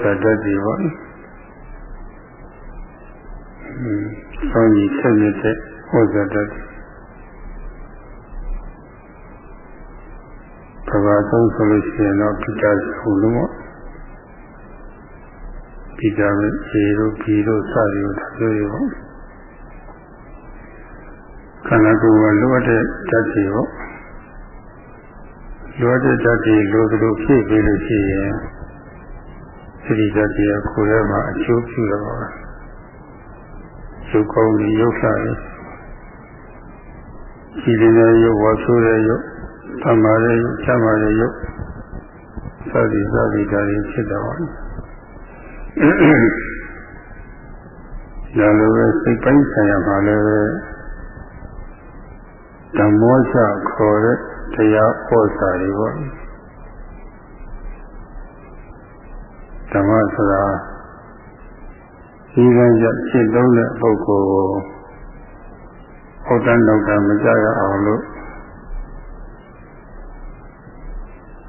သတ္တတိပေါ့။ဆောင်းကြီးဆက်ရတဲ့ဟောဇတ္တတိ။ဘာသာသုံးဆိုလို့ရှိရင်တော့ပိဋကဟုလို့ပေါ့။ပိဋကပဲခြေတို့ဘီတို့စသည်တို့ဒါမျိုးတွေပေါ့။ခန္ဓာကိုယ်ကလိုအပ်တဲ့ဓာတ်တွေပေါ့လိုအပ်တဲ့ဓာတ်တွေလိုသလိုဖြည့်ပေးလို့ရှိရင် စိတ္တဓာတ်တွေကကိုယ်ထဲမှာအကျိုးပြုတော့ပါရုပ်ကောင်းကြီးရုပ်ဆာရရှိတဲ့ရုပ်ဝါဆိုးတဲ့ရုပ်သမာတဲ့ရုပ်ချမ်းသာတဲ့ရုပ်စသည်စသည်ဓာတ်တွေဖြစ်တော့ပါဒါလိုပဲစိတ်ပိုင်းဆိုင်ရာမှာလည်းဓမ္မောချခေါ်တဲ့တရားဟောစာတွေပေါ့ ဓမ္မဆိုတာဒီကံကြရှင်းသုံးတဲ့ပုဂ္ဂိုလ်ကိုဟုတ်တန်းတော့တာမကြရအောင်လို့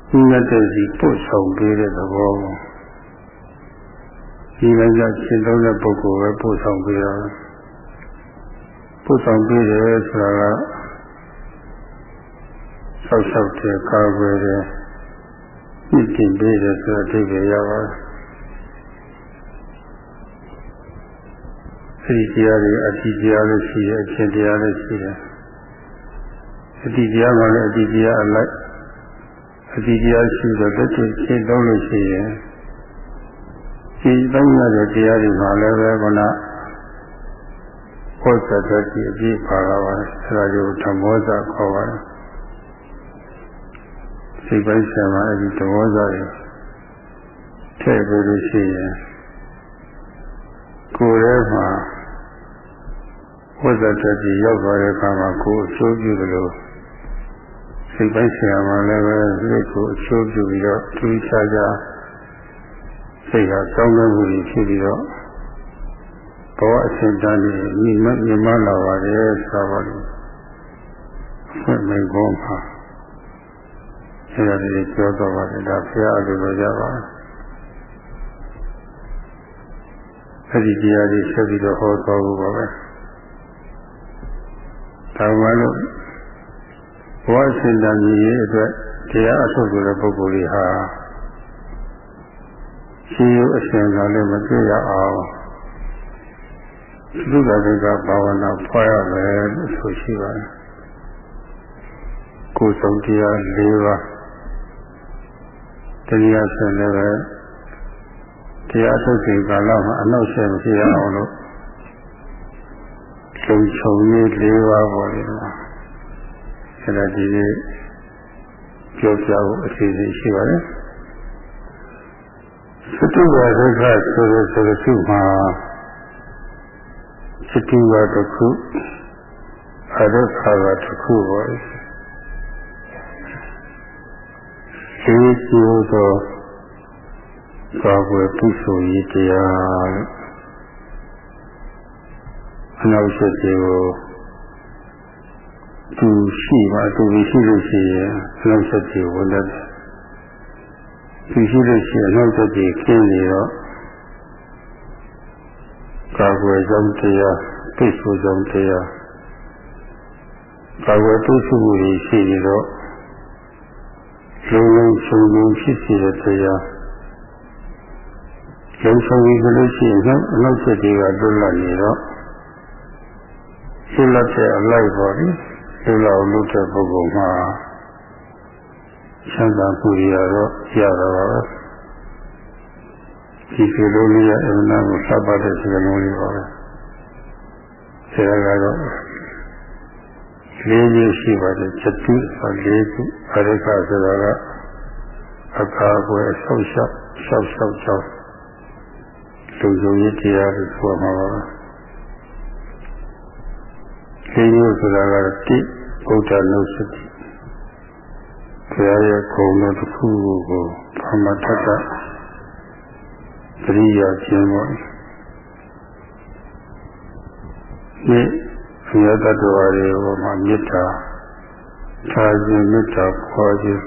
ဒီရတဲ့စီပို့ဆောင်ပေးတဲ့သဘောဒီကံကြရှင်းသုံးတဲ့ပုဂ္ဂိုလ်ပဲပို့ဆောင်ပေးတာပို့ဆောင်ပေးတယ်ဆိုတာကဆောက်ရှောက်တယ်ကာကွယ်တယ်ညှစ်တင်ပေးတယ်ဆိုတဲ့အဓိပ္ပာယ်ရပါတယ် အဲဒီတရားတွေအတ္တိတရားလည်းရှိတယ်အရှင်တရားလည်းရှိတယ်အတ္တိတရားမှလည်းအတ္တိတရားအလိုက်အတ္တိတရားရှိတော့တစ်ချိန်ရှင်းသုံးလို့ရှိရင်ရှင်းသုံးရတဲ့တရားတွေမှလည်းပဲခုနဟောစတတ်ကြီးအပြည့်ပါလာပါတယ်အဲဒါကိုဓမ္မောဇခေါ်ပါတယ်စိတ်ပိုင်းဆံမှာအဲဒီသဘောစားတွေထည့်ပြီးလို့ရှိရင်ကိုယ်ထဲမှာ ဝိဇ္ဇတတိရောက်သွားတဲ့အခါမှာကိုယ်အကျိုးပြုသလိုစိတ်ပိုင်းဆံမှာလည်းပဲစိတ်ကိုအကျိုးပြုပြီးတော့သူခြားခြားစိတ်ကတောင်းတမှုတွေဖြစ်ပြီးတော့ဘဝအစဉ်တန်းကြီးမြင့်မြင့်မလာပါတယ်ဆိုပါလို့အဖွင့်မိန်ကောမှာအဲဒါလေးပြောတော့ပါတယ်ဒါဖရာအလိုလိုကြပါအဲဒီတရားတွေဆက်ပြီးတော့ဟောတော်ဘူးပါပဲ ဒါမှလို့ဘဝစင်တန်ကြီးရဲ့အတွက်တရားအထုတ်တဲ့ပုဂ္ဂိုလ်တွေဟာရှိရအရှင်ကလည်းမတွေ့ရအောင်သုဒ္ဓဘိကဘာဝနာဖွာရမယ်လို့ဆိုရှိပါတယ်ကိုယ်ဆုံးတရား၄ပါးတရားဆင်လည်းပဲတရားထုတ်စဉ်ကာလမှာအနောက်ဆက်မရှိအောင်လို့ လုံခြုံရေး၄ပါးပေါ်နေတာအဲဒါဒီနေ့ပြောပြဖို့အစီအစဉ်ရှိပါတယ်သတုဝဒုက္ခဆိုတဲ့ဆိုတဲ့စုမှာသတုဝတစ်ခုအဒုက္ခကတစ်ခုပေါ်ရှိရှိသောကာကွယ်ပုဆိုရေးတရား အနောက်ဆက်တွေကိုသူရှိပါသူရှိလို့ရှိရင်အနောက်ဆက်တွေဝင်တတ်တယ်သူရှိလို့ရှိရင်အနောက်ဆက်တွေခင်းနေတော့ကာကွယ်ကြောင်းတရားပိတ်ဆိုကြောင်းတရားကာကွယ်ပုဆိုမှုတွေရှိနေတော့လုံးလုံးဆုံးဆုံးဖြစ်စေတဲ့တရားလုံဆုံးပြီးလို့ရှိရင်တော့အနောက်ဆက်တွေကလွတ်လပ်နေတော့ လွတ်လပ်တဲ့အလိုက်ပေါ်ပြီးလွတ်လပ်အောင်လုပ်တဲ့ပုဂ္ဂိုလ်မှာချမ်းသာမှုရတော့ရတော့ပါပဲဒီလိုလိုလေးရအမှန်ကိုစပ်ပါတဲ့စကားလုံးလေးပါပဲဆရာကတော့လေးမျိုးရှိပါတယ်ချက်တူဆိုလေးခုအရိကဆိုတာကအခါကွယ်ဆောက်ရှောက်ရှောက်ရှောက်ရှောက်လူစုံရေးတရားလို့ဆိုမှာပါ လေးမျိုးဆိုတာကတိဘုဒ္ဓနုစတိဘုရားရဲ့ခုံတော်တစ်ခုကိုဗမထတ္တသတိရခြင်းပေါ့ဒီဘုရားတ္တဝါတွေဟောမှာမေတ္တာထားခြင်းမေတ္တာခေါ်ခြင်း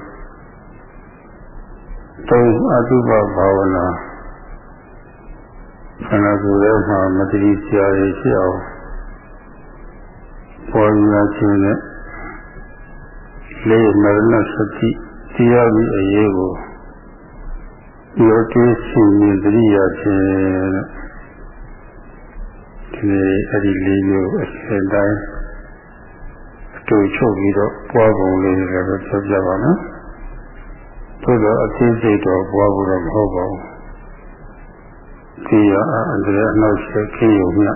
သုံးအတုပဘာဝနာန္ဓာကိုယ်ထဲမှာမတတိစရာတွေရှိအောင် ပေါ်လာခြင်းနဲ့လေးမရဏစတိတရားပြီးအရေးကိုယောတိရှင်မြင်တရိယာဖြင့်ဒီနေ့အဲ့ဒီလေးမျိုးအစဉ်တိုင်းအတူချုပ်ပြီးတော့ပွားပုံလေးလည်းပြောပြပါမယ်သို့တော့အသိစိတ်တော့ပွားဖို့တော့မဟုတ်ပါဘူးဒီရအန္တရာယ်အနောက်ဆက်ခေယုံမြ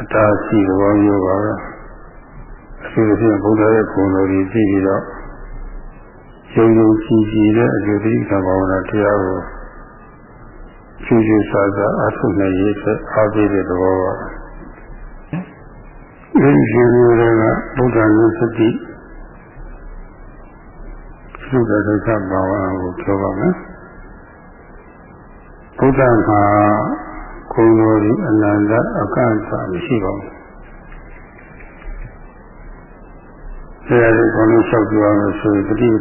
အတားရှိသဘောမျိုးပါပဲအထူးသဖြင့်ဘုရားရဲ့ဂုဏ်တော်ကြီးကြည့်ပြီးတော့ယုံယုံကြည်ကြည်တဲ့အကျိုးတိကဘာဝနာတရားကိုကျူးကျူးဆာဆာအထုနိုင်ရေးအတွက်အားပေးတဲ့သဘောပါဒီရှင်မျိုးတွေကဘုရားနုစတိသုဒ္ဓဒုက္ခဘာဝနာကိုပြောပါမယ်ဘုရားမှာ ခုံတော်ဒီအနန္တအကန့်အသမရှိပါဘူးဆရာကြီးကောင်းလို့လျှောက်ပြောရမယ်ဆိုရင်ပဋိသင်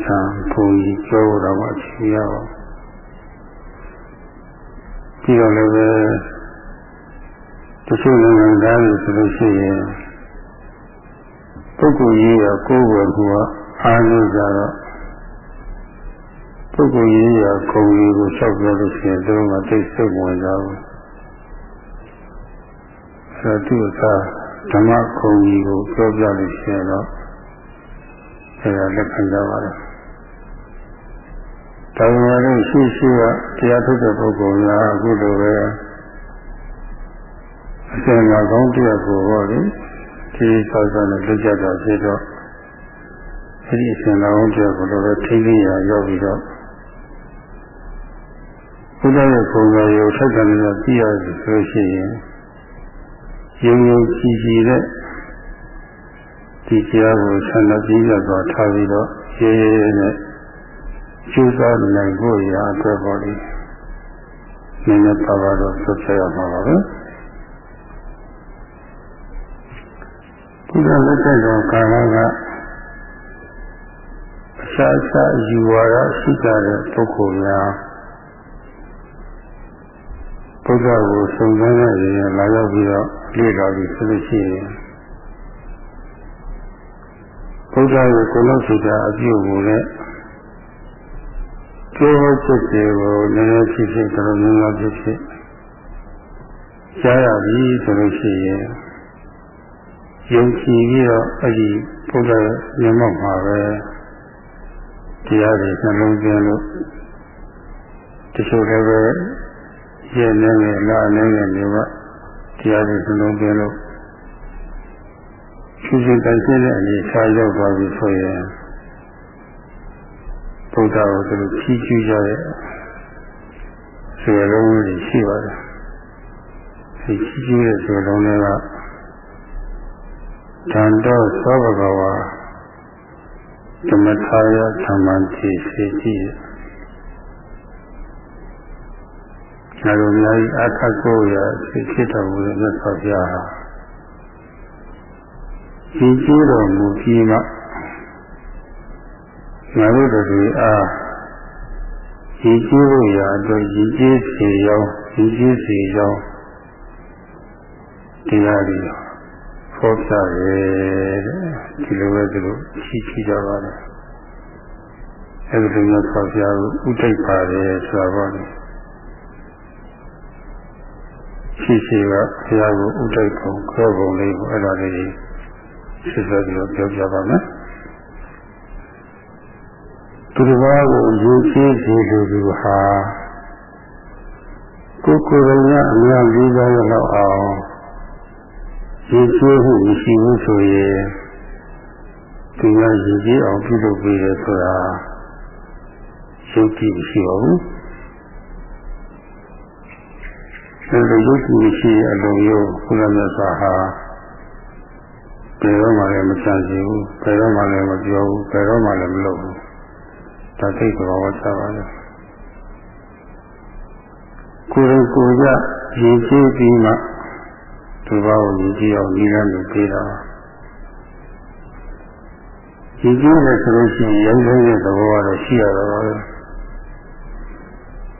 ဘုံကြီးပြောတော့မှအချိန်ရပါပြီးတော့လည်းပဲတချို့နိုင်ငံသားတွေဆိုလို့ရှိရင်ပုဂ္ဂိုလ်ကြီးရကိုယ်ဝယ်ကူကအားလို့ကြတော့ပုဂ္ဂိုလ်ကြီးရခုံကြီးကိုလျှောက်ပြောလို့ရှိရင်သူတို့ကသိစိတ်ဝင်ကြဘူး အဲသူကဓမ္မခုံကြီးကိုပြောပြလို့ရှိရင်တော့အဲဒါလက်ခံကြပါလားဒါပေမဲ့လည်းရှိရှိကတရားထုတ်တဲ့ပုဂ္ဂိုလ်များအခုလိုပဲအစင်ကကောင်းတရားကိုဟောလေဒီဆောက်ဆောက်နဲ့လက်ကြတာဖြစ်တော့အဲဒီအစင်ကောင်းတရားကိုလည်းထိသိရရောက်ပြီးတော့ဘုရားရဲ့ပုံစံရုပ်ထက်တယ်လို့သိရဆိုရှိရင် ယုံယုံကြည်ကြည်တဲ့ဒီတရားကိုဆန္ဒပြည့်ရတော့ထားပြီးတော့ရေးရေးနဲ့ကျူးစားနိုင်ဖို့ရာအတွက်ပေါ်လိနည်းနည်းပါပါတော့ဆက်ဆက်ရမှာပါပဲဘုရားလက်ထက်တော်ကာလကအစာအစာယူဝါဒရှိကြတဲ့ပုဂ္ဂိုလ်များဘု ရားကိုစုံစမ်းရရင်လာရောက်ပြီးတော့လေ့လာပြီးဆိုလို့ရှိရင်ဘုရားရဲ့ကိုယ်လုံးစိတ်ဓာတ်အပြုအမူနဲ့ကျိုးဟုတ်ချက်တွေကိုနည်းနည်းဖြစ်ဖြစ်တော်တော်များများဖြစ်ဖြစ်ကြားရပြီဆိုလို့ရှိရင်ယုံကြည်ပြီးတော့အဲ့ဒီဘုရားရဲ့မျက်မှောက်မှာပဲတရားတွေနှလုံးသွင်းလို့တချို့လည်းပဲ ရဲ့နေငယ်လာနေငယ်တွေကတရားတွေနှလုံးသွင်းလို့ရှင်ရှင်တိုင်ရှင်းတဲ့အနေထားရောက်သွားပြီဆိုရင်ဘုရားကိုသူတို့ဖြီးကျူးကြတဲ့ဆွေလုံးတွေရှိပါတယ်။ဒီဖြီးကျူးတဲ့ဆွေလုံးတွေကတန်တော့သောဘဂဝါဓမ္မထာယသမ္မန်တိစေကြ ည့်။ဒါလိုများကြီးအထက်ကိုရဖြစ်တော်မူတဲ့မြတ်စွာဘုရားဟာရည်ကြည်တော်မူပြီးမှငါတို့တို့အားရည်ကြည်ဖို့ရာအတွက်ရည်ကြည်စေရောရည်ကြည်စေရောတရားတွေဖော်ပြရဲတဲ့ဒီလိုပဲသူတို့ချီးချီးကြပါတယ်အဲဒီလိုမျိုးဖော်ပြလို့ဥဒိတ်ပါတယ်ဆိုတာပေါ့လေ ရှိရှိကဘုရားကိုဥဒိတ်ပုံခေါ်ပုံလေးကိုအဲ့ဒါလေးဆက်ဆက်ပြီးတော့ပြောပြပါမယ်သူတစ်ပါးကိုယူကြည့်စီလူသူဟာကိုယ်ကိုယ်ရအများကြီးစားရတော့အောင်ယူကြည့်မှုရှိမှုဆိုရင်သူကယူကြည့်အောင်ပြုလုပ်ပြီးရဆိုတာယုတ်ကြည့်မရှိပါဘူး အဲလိုယုတ်ကြည့်ရှိအလုံးရောဘုရားမြတ်စွာဟာဘယ်တော့မှလည်းမချမ်းစီဘူးဘယ်တော့မှလည်းမပြောဘူးဘယ်တော့မှလည်းမလုပ်ဘူးဒါသိသဘောချပါလေကိုယ်ကိုယ်ကရည်ကြည်ပြီးမှဒီဘောကိုရည်ကြည်အောင်ဤလမ်းကိုပြေးတာရည်ကြည်တယ်ဆိုလို့ရှိရင်ရုံးရုံးရဲ့သဘောကတော့ရှိရတော့ပါပဲ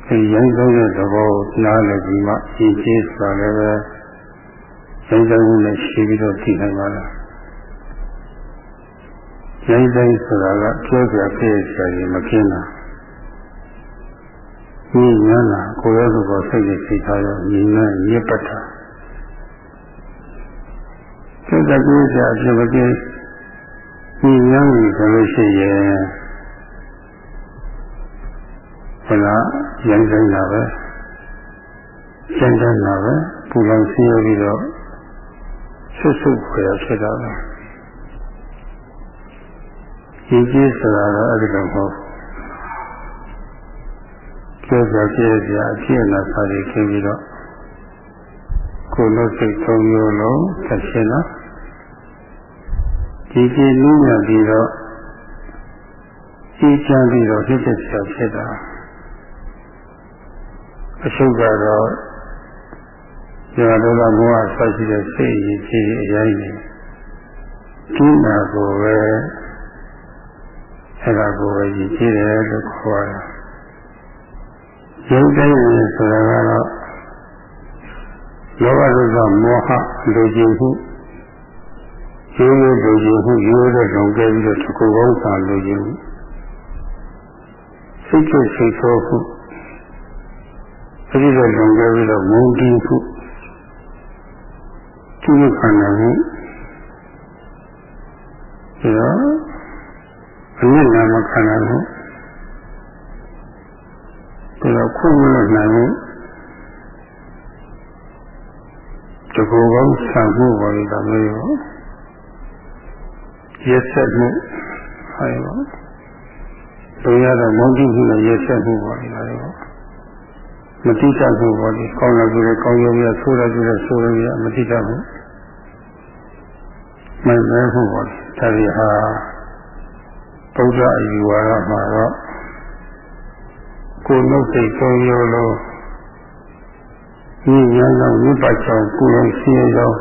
ဒီရိုင်းဆုံးတဲ့သဘောကိုနားလည်ပြီးမှရည်ကြီးဆိုတာလည်းပဲရိုင်းဆုံးမှုနဲ့ရှိပြီးတော့သိနိုင်ပါလားရိုင်းဆုံးဆိုတာကပြောပြပြည့်စရာကြီးမကင်းတာဒီညနာကိုယ်ရဲ့ဘောစိတ်နဲ့စိတ်ထားရောညီနဲ့ညစ်ပတ်တာစိတ်ကပြည့်စရာအဖြစ်မကင်းဒီညံပြီဆိုလို့ရှိရင် ဟလာရိုင်းဆိုင်တာပဲရှင်းတယ်တာပဲပူလောင်ဆင်းရဲပြီးတော့ဆွတ်ဆွတ်ခွေရဖြစ်တာပဲဒီကြီးဆိုတာတော့အဲ့ဒီလိုမဟုတ်ကျော်ကြပြည့်စရာအဖြစ်အနာစာတွေခင်းပြီးတော့ကိုယ်လို့စိတ်သုံးမျိုးလုံးသက်ရှင်လားဒီကြီးနည်းညပြီးတော့ကြီးချမ်းပြီးတော့ဖြစ်ဖြစ်ဆရာဖြစ်တာ အရှုပ်ကတော့ဒီမှာတော့မောဟဆက်ရှိတဲ့စိတ်ရည်ကြီးအရင်နေဒီနာကိုပဲအဲ့ဒါကိုပဲရည်ကြီးတယ်လို့ခေါ်တာရုပ်တိုင်းဆိုတာကတော့လောဘဒေါသမောဟလူကျင်မှုရိုးရိုးလူကျင်မှုရိုးရိုးလုံခဲ့ပြီးတော့တစ်ခုကောင်းစာလူကျင်မှုစိတ်ကြိတ်စိတ်ဆိုးမှု အဲဒီလိုလုံခဲ့ပြီးတော့မုန်းတီးမှုသူ့ခန္ဓာမှုဒီတော့အနစ်နာမခန္ဓာမှုဒီတော့ခုမလို့နိုင်မှုတကူကောင်းဆံမှုပေါ်နေတာမျိုးရောရက်ဆက်မှုဟာရောတို့ရတော့မုန်းတိမှုနဲ့ရက်ဆက်မှုပေါ်နေတာရော မတိကျမှုပေါ်နေကောင်းလာကြတယ်ကောင်းရုံရဆိုးလာကြတယ်ဆိုးရုံရမတိကျမှုမှန်တယ်မှုပေါ်ဒါဒီဟာဗုဒ္ဓအယူဝါဒမှာတော့ကိုယ်နှုတ်စိတ်သုံးရောလို့ဒီညာကြောင့်ဝိပတ်ကြောင့်ကိုယ်လုံးရှိရကြောင်း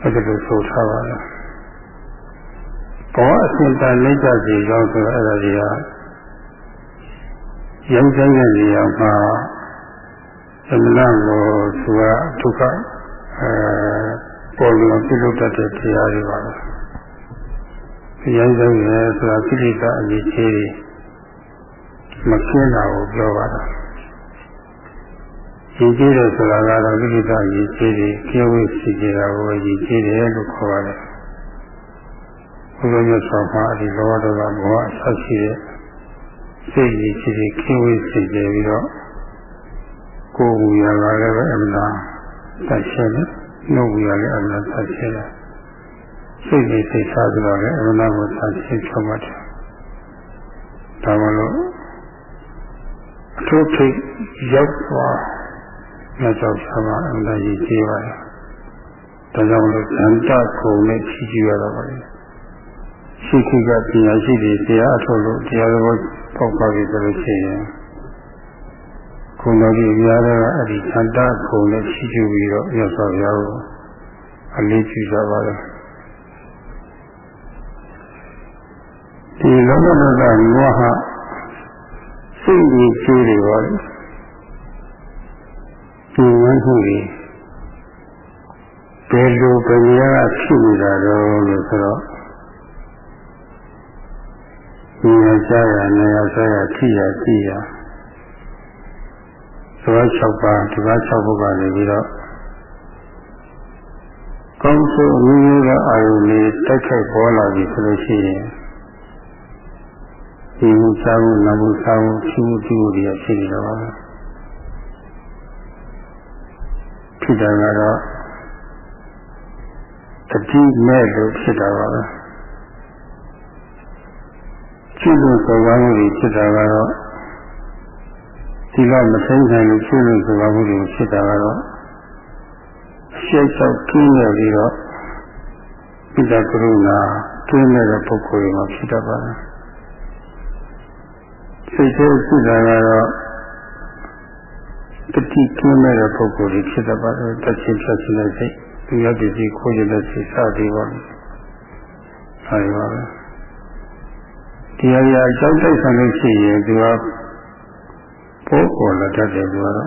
အဲ့ဒါလိုဆိုထားပါလားဘောအစဉ်တန်လက်ကြစီကြောင်းဆိုအဲ့ဒါကြီးဟာ ရုပ်ဆိုင်တဲ့နေရာမှာသမဏကိုသူကဒုက္ခအဲပေါ်လို့ပြုလုပ်တတ်တဲ့တရားတွေပါပဲဒီရုပ်ဆိုင်ရဲ့ဆိုတာကိလေသာအရေးကြီးတွေမရှင်းတာကိုပြောပါတော့ရည်ကြီးတယ်ဆိုတာကတော့ကိလေသာရည်ကြီးတွေကျေဝိစီကြတာကိုရည်ကြီးတယ်လို့ခေါ်ပါတယ်ဘုရားမြတ်စွာဘုရားအဒီလောဘဒေါသမောဟအဆက်ရှိတဲ့ စိတ်ရည်ကြီးတွေကျေဝိစီကြပြီးတော့ကိုယ်ဝူရလာလည်းပဲအမှန်တရှင်းတယ်နှုတ်ဝူရလည်းအမှန်တရှင်းတယ်စိတ်ကြီးစိတ်စားပြီးတော့လည်းအမှန်ကိုတရှင်းချုပ်မှတ်တယ်ဒါမှလို့အထုထိတ်ရောက်သွားမြတ်စွာဘုရားအမှန်တကြီးကြီးပါတယ်။ဒါကြောင့်လို့သံတကုံနဲ့ချီးကျူးရတော့ပါလေ။ရှိခိကပညာရှိတွေတရားအထုတ်လို့တရားတော် ပေါက်ပါပြီဆိုလို့ရှိရင်ခုံတော်ကြီးအများကအဲ့ဒီသံတကုံနဲ့ချီးကျူးပြီးတော့မြတ်စွာဘုရားကိုအလေးပြုကြပါလေ။ဒီလောကလောကမောဟစိတ်ကြီးကြီးတွေပါလေဒီဝန်းမှုတွေဘယ်လိုပညာကဖြစ်နေတာတော့လို့ဆိုတော့ ဒီရစားရနေရစားရထိရသိရသော6ပါးဒီပါ6ပုဒ်ကနေပြီးတော့ကောင်းဆိုအမျိုးမျိုးသောအာယုန်တွေတိုက်ခိုက်ပေါ်လာပြီဆိုလို့ရှိရင်ဒီမှုစားမှုနာမှုစားမှုရှိမှုဒီမှုတွေဖြစ်နေတော့ပါဖြစ်တာကတော့တတိမဲ့လို့ဖြစ်တာပါပဲ ရှိလို့ဆိုပါမှုတွေဖြစ်တာကတော့ဒီကမသိနိုင်လို့ရှိလို့ဆိုပါမှုတွေဖြစ်တာကတော့ရှေ့လျှောက်ကင်းနေပြီးတော့ပိဋကရုဏာကင်းနေတဲ့ပုဂ္ဂိုလ်တွေမှာဖြစ်တတ်ပါတယ်စိတ်ထဲရှိတာကတော့တတိကင်းမဲ့တဲ့ပုဂ္ဂိုလ်တွေဖြစ်တတ်ပါတယ်တချင်းဖြတ်ခြင်းတဲ့စိတ်သူရပစ္စည်းခိုးခြင်းတဲ့စိတ်စသည်ပါအဲဒီပါပဲ တရားရအကြောင်းတိုက်ဆိုင်လို့ရှိရင်သူကပေါ်ပေါ်လာတတ်တယ်ဆိုတော့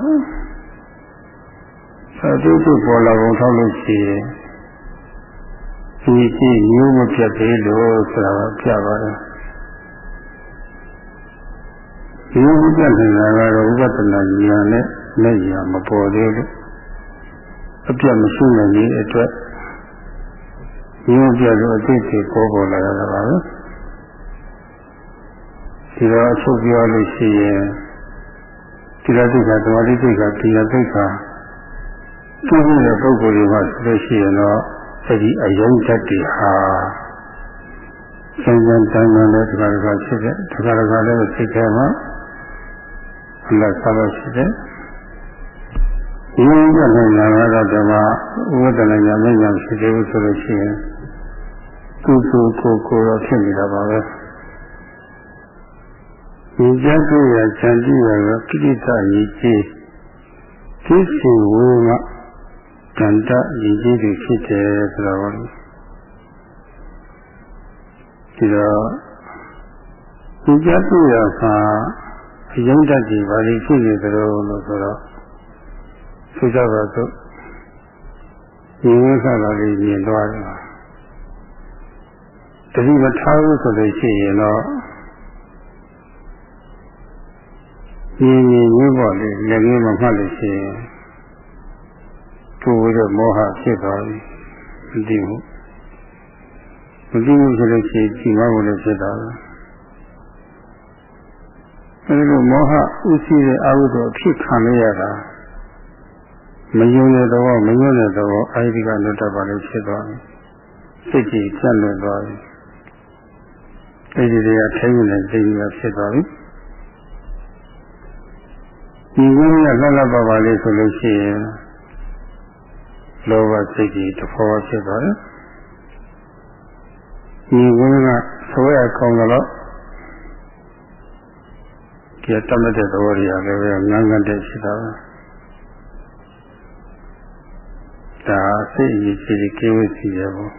အတူတူပေါ်လာပုံထောက်လို့ရှိရင်ဒီကြည့်မျိုးမပြတ်သေးလို့ဆိုတာပြပါတယ်ဒီဥပဒနာကတော့ဥပဒနာဉာဏ်နဲ့လက်ရမပေါ်သေးလို့အပြတ်မရှိနိုင်တဲ့အတွက်ဒီဥပြလို့အသိစိတ်ပေါ်ပေါ်လာတာပါပဲ ဒီတော့အချုပ်ပြောလို့ရှိရင်ဒီလိုသိက္ခာသမာဓိသိက္ခာဒီလိုသိက္ခာသူ့ရဲ့ပုဂ္ဂိုလ်တွေမှာဆိုလို့ရှိရင်တော့အဲဒီအယုံဓာတ်တွေဟာစံစံတန်တန်နဲ့ဒီကရကဖြစ်တဲ့ဒီကရကလည်းသိခဲမှာအလတ်စားလို့ရှိတယ်ဒီလိုကလည်းလာတော့ဓမ္မဥပဒနာညာမညာဖြစ်တယ်ဆိုလို့ရှိရင်သူ့ကိုယ်ကိုယ်ကိုယ်တော့ဖြစ်နေတာပါပဲ ဒီကြက်ရချန်တိရကကိဋ္တရေးကြီးသိစီဝေမတန်တရေးကြီးတွေဖြစ်တယ်ဆိုတော့ဒီတော့ဒီကြက်ရကအယုံတတ်ကြီးဘာလို့ဖြစ်နေသလဲလို့ဆိုတော့ဆိုကြပါစို့ဒီဝိသလာလေးမြင်သွားတယ်တတိမထားဘူးဆိုလို့ရှိရင်တော့ ဒီမြင်မျိုးပေါ်လေးလက်ငယ်မမှတ်လို့ရှိရင်သူ့ဝိရမောဟဖြစ်သွားပြီမသိဘူးမသိဘူးဆိုလို့ရှိရင်ဒီမှာကိုလည်းဖြစ်သွားတယ်အဲဒီလိုမောဟဥရှိတဲ့အဟုသောဖြစ်ခံရရတာမယုံတဲ့တော့မယုံတဲ့တော့အဲဒီကလွတ်တတ်ပါလို့ဖြစ်သွားပြီစိတ်ကြီးပြတ်လွတ်သွားပြီအဲဒီတွေကထိုင်နေတဲ့စိတ်ကြီးကဖြစ်သွားပြီ ဒီဝိညာဉ်လှလှပပါလေးဆိုလို့ရှိရင်လောဘစိတ်ကြီးတစ်ဖော်ဖြစ်သွားတယ်ဒီဝိညာဉ်ကဆွဲရကောင်းတော့ဒီတတ်မဲ့တဲ့သဘောတွေကလည်းပဲငန်းငန်းတဲ့ရှိတာပဲဒါစိတ်အရေးကြီးကိဝိစီရပေါ့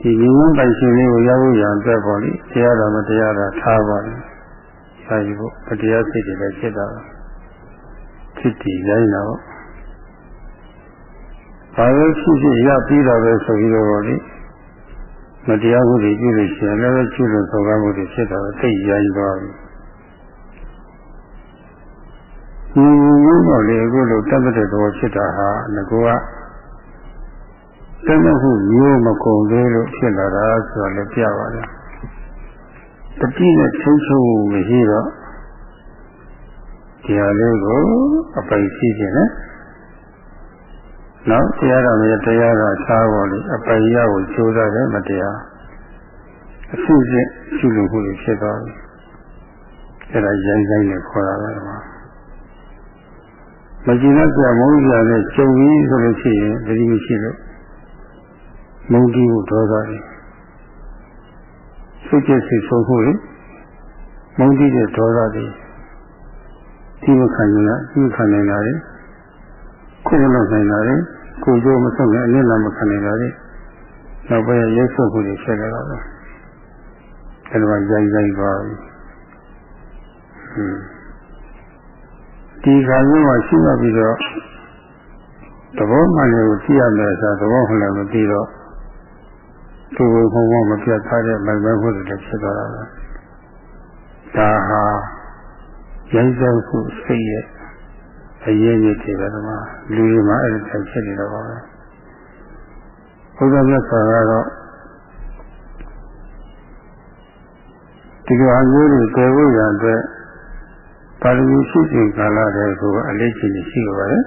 ဒီဉာဏ်ပိုင်ရှင်လေးကိုရောက်ရအောင်အတွက်ပေါ့လေတရားတော်မတရားတာထားပါလေ စာယူဖို့မတရားစိတ်တွေလည်းဖြစ်တာဖြစ်တည်နိုင်တော့ဘာလို့ဖြစ်ဖြစ်ရပြီးတော့ပဲဆိုပြီးတော့ပေါ့လေမတရားမှုတွေပြုလို့ရှိရင်လည်းကျွလို့သောကမှုတွေဖြစ်တာသိရိုင်းသွားပြီဒီမျိုးတော့လေအခုလိုတတ်တဲ့သဘောဖြစ်တာဟာငကောကတတ်မှုမျိုးမကုန်သေးလို့ဖြစ်လာတာဆိုတော့လည်းပြပါတယ် တတိနဲ့ချင်းချင်းမရှိတော့ဒီဟာလေးကိုအပိုင်ရှိခြင်းနဲ့နောက်တရားတော်ရဲ့တရားတော်သားပေါ်လေအပိုင်ရကိုကြိုးစားတယ်မတရားအစုစစ်ရှိလို့ခုဖြစ်သွားပြီအဲ့ဒါရိုင်းရိုင်းနဲ့ခေါ်တာပဲမှာမကြည့်တော့ကြာမုန်းကြနဲ့ကြုံပြီးဆိုလို့ရှိရင်တတိမရှိလို့မုန်းကြီးကိုဒေါသတွေ စိတ်ကြစိတ်ဆိုးမှုတွေမုန်းကြီးတဲ့ဒေါသတွေဒီမခံနိုင်တာဒီခံနိုင်တာလေကိုယ်မလုပ်နိုင်တာလေကိုယ်ကျိုးမဆုံးတဲ့အနည်းလည်းမခံနိုင်တာလေနောက်ပိုင်းရုပ်ဆုပ်မှုတွေဖြစ်လာတော့အဲ့ဒါကရိုက်ရိုက်သွားပြီဟွန်းဒီခါမျိုးမှာရှိမှပြီးတော့သဘောမှန်ကိုကြည့်ရမယ်ဆိုသဘောမှန်လည်းမသိတော့ သူ့ဘုံဘုံမပြတ်သားတဲ့မိုင်မိုင်ဖို့တွေဖြစ်သွားတာပဲဒါဟာရိုက်ရိုက်ဖို့စိတ်ရဲ့အရေးကြီးတယ်ကမှလူတွေမှာအဲ့ဒါဖြစ်နေတော့ပါပဲဘုရားမြတ်စွာကတော့ဒီလိုအမျိုးတွေကျေဝရတဲ့ပါရမီရှိစဉ်ကာလတည်းကိုအလေးချိန်ရှိကြပါတယ်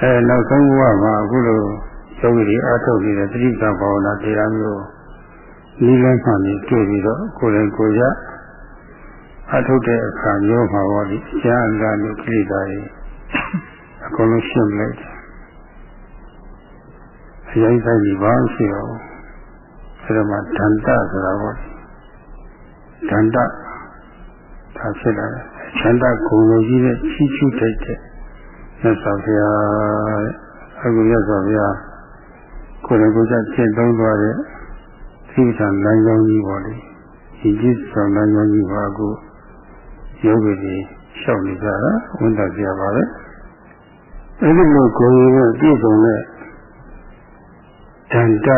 အဲနောက်ဆုံးဘဝမှာအခုလို ယောဂီတွေအားထုတ်နေတဲ့တိဋ္ဌာဘာဝနာတရားမျိုးနိလန်းမှန်ပြီးတွေ့ပြီးတော့ကိုယ်တိုင်ကိုယ်ရအထုတ်တဲ့အခါမျိုးမှာပေါ့ဒီကျမ်းဂန်တို့ကိလေသာတွေအကုန်လုံးရှင်းလိုက်တယ်အရင်ဆိုင်ဒီဘာရှိတော့အဲဒါမှဒန္တဆိုတာပေါ့ဒန္တဒါဖြစ်လာတယ်ချမ်းသာဂုဏ်လိုကြီးတဲ့ချီးကျူးတိုက်တဲ့မြတ်စွာဘုရားအခုမြတ်စွာဘုရား ကိုယ်တော်ကိုယ်ကျရှင်းသုံးသွားတဲ့သီလလမ်းကြောင်းကြီးပေါ့လေဒီကြည့်ဆောင်လမ်းကြောင်းကြီးပါအခုယောဂီတွေရှောက်နေကြတာဝန်တာကြပါပဲအဲဒီလိုကိုယ်ရည်နဲ့ပြည့်စုံတဲ့တန်တ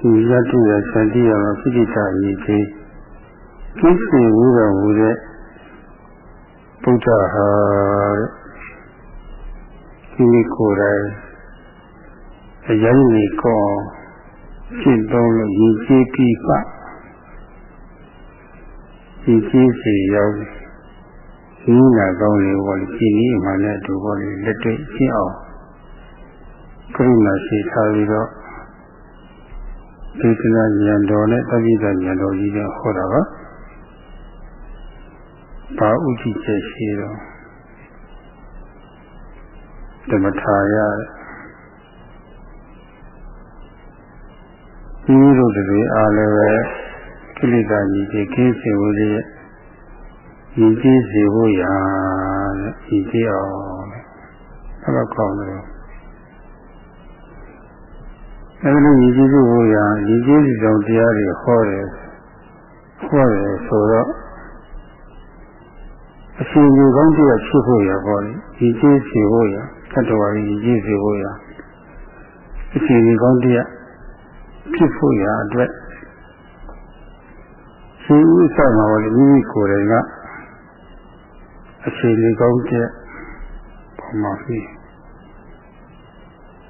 ဒီရတ္တိရစတိရမှာပိဋကရည်ကြီးကိစ္စဝိတော်မူတဲ့ဘုရားဟာဒီကိုယ်တိုင် အရင်ကြီးကောရှင်းတော့လို့ရည်ကြီးပြီးပါရည်ကြီးစီရောက်ဒီနာကောင်းလေးပေါ်ကြည်နည်းမှနဲ့အတူပေါ်လေးလက်တွေ့ရှင်းအောင်ကရုဏာရှိထားပြီးတော့ဒေသနာဉာဏ်တော်နဲ့တပိဋကဉာဏ်တော်ကြီးကဟောတာပါဘာဥကြည့်ချက်ရှိတော့ဓမ္မထာရ ဒီလိုတွေအားလည်းပဲကိလေသာကြီးကြီးကင်းစင်ဝလေးရဲ့ရည်ကြည်စေဖို့ရာတဲ့ရည်ကြည်အောင်တဲ့အဲ့တော့ကောင်းတယ်အဲ့လိုရည်ကြည်ဖို့ရာရည်ကြည်စီဆောင်တရားတွေဟောတယ်ဟောတယ်ဆိုတော့အရှင်ကြီးကောင်းတရားဖြစ်ဖို့ရာပေါ့လေရည်ကြည်စေဖို့ရာသတ္တဝါရည်ကြည်စေဖို့ရာအရှင်ကြီးကောင်းတရား ဖြစ်ဖို့ရာအတွက်ရှင်ဥစ္စာမှာပေါ့လေမိမိကိုယ်တိုင်ကအခြေအနေကောင်းတဲ့ပုံမှန်ပြီ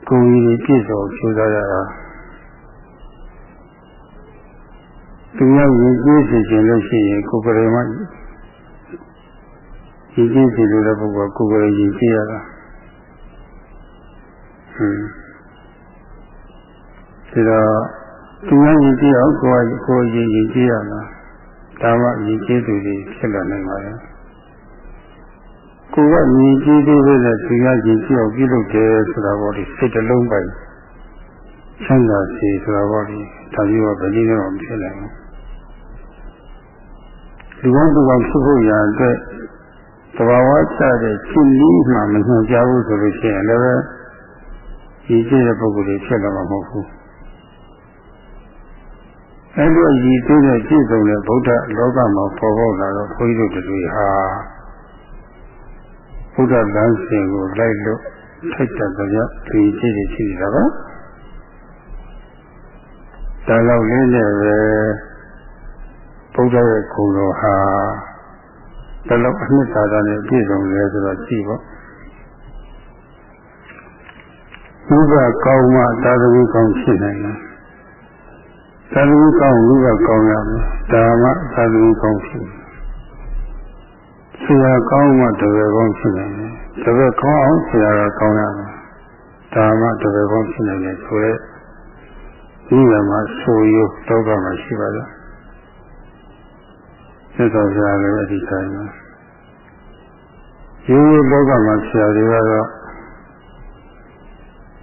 ကိုယ်ကြီးပြည့်စုံကျူးစားရတာသူများရည်ကြည်စီခြင်းလို့ရှိရင်ကိုယ်ကလေးမှရည်ကြည်စီလို့တဲ့ပုဂ္ဂိုလ်ကိုယ်ကလေးရည်ကြည်ရတာဟွန်းဒါတော့ သူများရည်ကြည်အောင်ကိုယ်ကကိုယ်ရည်ကြည်ရတာဒါမှရည်ကြည်သူတွေဖြစ်လာနိုင်ပါရဲ့ကိုယ်ကမြည်ကြည့်သေးတဲ့သူရကြည့်ကြည့်အောင်ပြုလုပ်တယ်ဆိုတာပေါ့ဒီစိတ်တစ်လုံးပိုင်ချမ်းသာစီဆိုတာပေါ့ဒီဒါကြီးတော့ဘယ်နည်းနဲ့မှဖြစ်နိုင်ဘူးလူဝသူကဖြစ်ဖို့ရာအတွက်တဘာဝချတဲ့ရှင်လီးမှမညွှန်ကြားဘူးဆိုလို့ရှိရင်လည်းရည်ကြည့်တဲ့ပုဂ္ဂိုလ်တွေဖြစ်လာမှာမဟုတ်ဘူး အဲ့လိုရည်ကြည့်တဲ့ပြည့်စုံတဲ့ဗုဒ္ဓလောကမှာပေါ်ပေါက်လာတော့ဘုန်းကြီးတို့တွေဟာဘုရားလမ်းစဉ်ကိုလိုက်လို့ထိုက်တဲ့ကြဒီကြည့်နေရှိတာပါဒါတော့လေးနဲ့ပဲဘုရားရဲ့ခုံတော်ဟာဘယ်လောက်အနှစ်သာရနဲ့ပြည့်စုံလဲဆိုတော့ကြည့်ပေါ့ဘုရားကောင်းမှသာသမီကောင်းဖြစ်နိုင်တယ် သာသမီကောင်းဘုရားကောင်းရမယ်ဒါမှသာသမီကောင်းဖြစ်ဆရာကောင်းမှတပည့်ကောင်းဖြစ်နိုင်တယ်။တပည့်ကောင်းအောင်ဆရာကကောင်းရမယ်။ဒါမှတပည့်ကောင်းဖြစ်နိုင်တယ်ဆိုရဲဒီမှာဆိုရတောကမှာရှိပါလား။သက်တော်ဆရာလည်းအဒီတိုင်းပါ။ရိုးရိုးလောကမှာဆရာတွေကတော့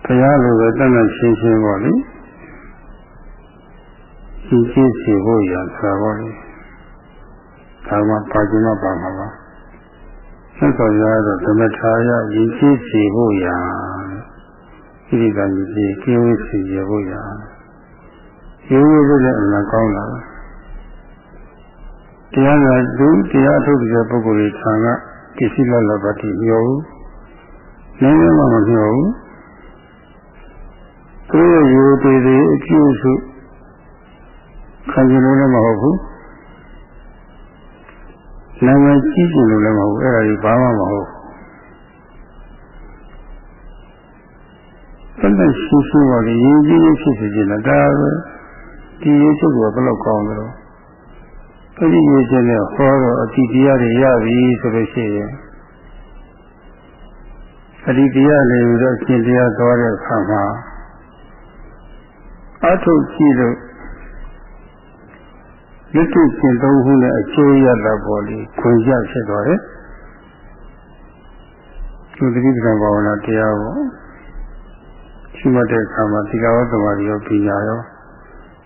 ဘုရားလိုပဲတတ်တတ်ရှင်းရှင်းပေါ့လေ။ ရှင်းရှင်းစီဖို့ရတာပေါ့လေ။ဒါမှပါခြင်းမပါမှာပါ။ဆက်တော်ရတော့ဓမ္မထာယရည်ကြီးစီဖို့ရာဣတိကရည်ကြီးကင်းဝေးစီရဖို့ရာရိုးရိုးလေးနဲ့အမှန်ကောင်းလာတရားကသူတရားထုတ်တဲ့ပုဂ္ဂိုလ်တွေဆံကပစ္စည်းလလပါတိမျောဘူးနည်းနည်းမှမမျောဘူးသူရဲ့ရိုးသေးသေးအကျိုးစု ခံကြလို့လည်းမဟုတ်ဘူးနာမည်ကြီးကျင်လို့လည်းမဟုတ်ဘူးအဲ့ဒါကြီးဘာမှမဟုတ်ဘူးတတ်ရှိရှိပါလေရင်းကြီးရဖြစ်စီခြင်းဒါပဲဒီရေးချုပ်ကဘယ်လောက်ကောင်းလဲတော့အဲ့ဒီရေးချက်နဲ့ဟောတော့အတိတရားတွေရပြီဆိုလို့ရှိရင်အတိတရားတွေပြီးတော့ရှင်တရားသွားတဲ့အခါမှာအထုတ်ကြည့်လို့ ယတုကျင့်သုံးခုနဲ့အကျိုးရတာပေါ်လေခွင့်ရဖြစ်သွားတယ်သူတိပ္ပံဘာဝနာတရားပေါ့ရှိမှတ်တဲ့အခါမှာသီလဝတ္တဝါရောပညာရော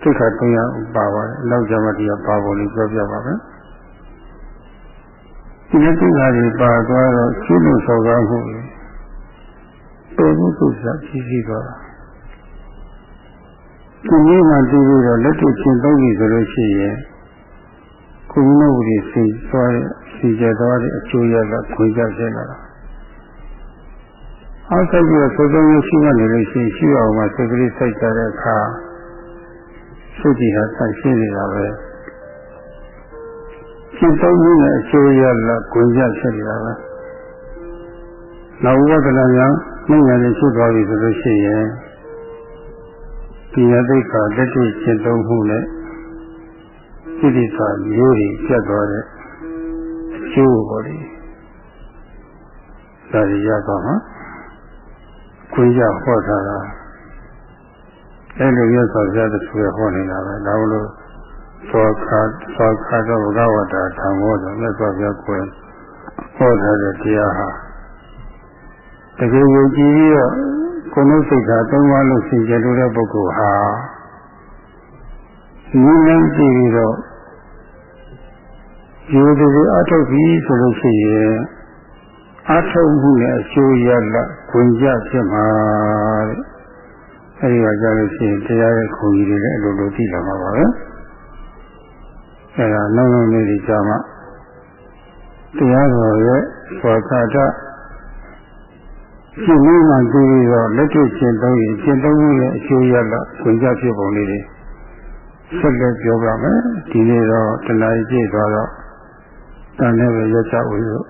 သိက္ခာ၃ရပါပါတယ်နောက်ကြမှာတရားပါပေါ်လေးပြောပြပါမယ်ဒီနေ့သိက္ခာတွေပါသွားတော့ရှင်းလို့ဆောက်ကားမှုပေါ်မှုသုစာကြီးကြီးသွားတာဒီနေ့မှသိပြီးတော့လက်တွေ့ရှင်းသုံးပြီဆိုလို့ရှိရင် ကုဏဝတိစိတ်သွားတဲ့စီကျသွားတဲ့အကျိုးရလခွင့်ကြဖြစ်လာတာအောက်ဆက်ပြီးတော့သုံးသုံးရရှိမှနေလို့ရှိရင်ရှိအောင်မှစိတ်ကလေးစိုက်ကြတဲ့အခါစိတ်ကြီးဟာဆက်ရှင်းနေတာပဲစိတ်သုံးမှုနဲ့အကျိုးရလခွင့်ကြဖြစ်နေတာပဲနောက်ဝဒနာများနှိမ့်ရည်ရှိသွားပြီဆိုလို့ရှိရင်ဒီယသိက္ခာတက်တိရှင်းသုံးမှုနဲ့ စိတ္တိသာမျိုးတွေပြတ်သွားတဲ့အကျိုးပေါ်လေဒါရရတော့ဟာခွင့်ရဟောထားတာအဲ့လိုရသော်ရတဲ့ဆိုရဟောနေတာပဲဒါလို့သောခါသောခါတော့ဘဂဝတာဓမ္မောဆိုမြတ်စွာဘုရားကိုဟောထားတဲ့တရားဟာတကယ်ယုံကြည်ပြီးတော့ကိုယ်လုံးစိတ်ဓာတ်သုံးပါးလို့ဆင်ကြလို့တဲ့ပုဂ္ဂိုလ်ဟာနည်းနည်းကြည့်ပြီးတော့ ယူသူအထုတ်ပြီးဆိုလို့ရှိရင်အထုတ်မှုနဲ့အကျိုးရလခွင့်ကြဖြစ်မှာတဲ့အဲဒီကကြားလို့ရှိရင်တရားရဲ့ခုံကြီးတွေလည်းအလိုလိုသိလာမှာပါပဲအဲဒါလုံးလုံးလေးကြီးကြားမှတရားတော်ရဲ့သောကတာရှင်းလို့မှသိပြီးတော့လက်တွေ့ရှင်းသုံးရင်ရှင်းသုံးမှုရဲ့အကျိုးရလခွင့်ကြဖြစ်ပုံလေးတွေဆက်လက်ပြောပါမယ်ဒီနေ့တော့တဏှာကြီးပြည့်သွားတော့ တန်လည်းပဲရကြဝေလို့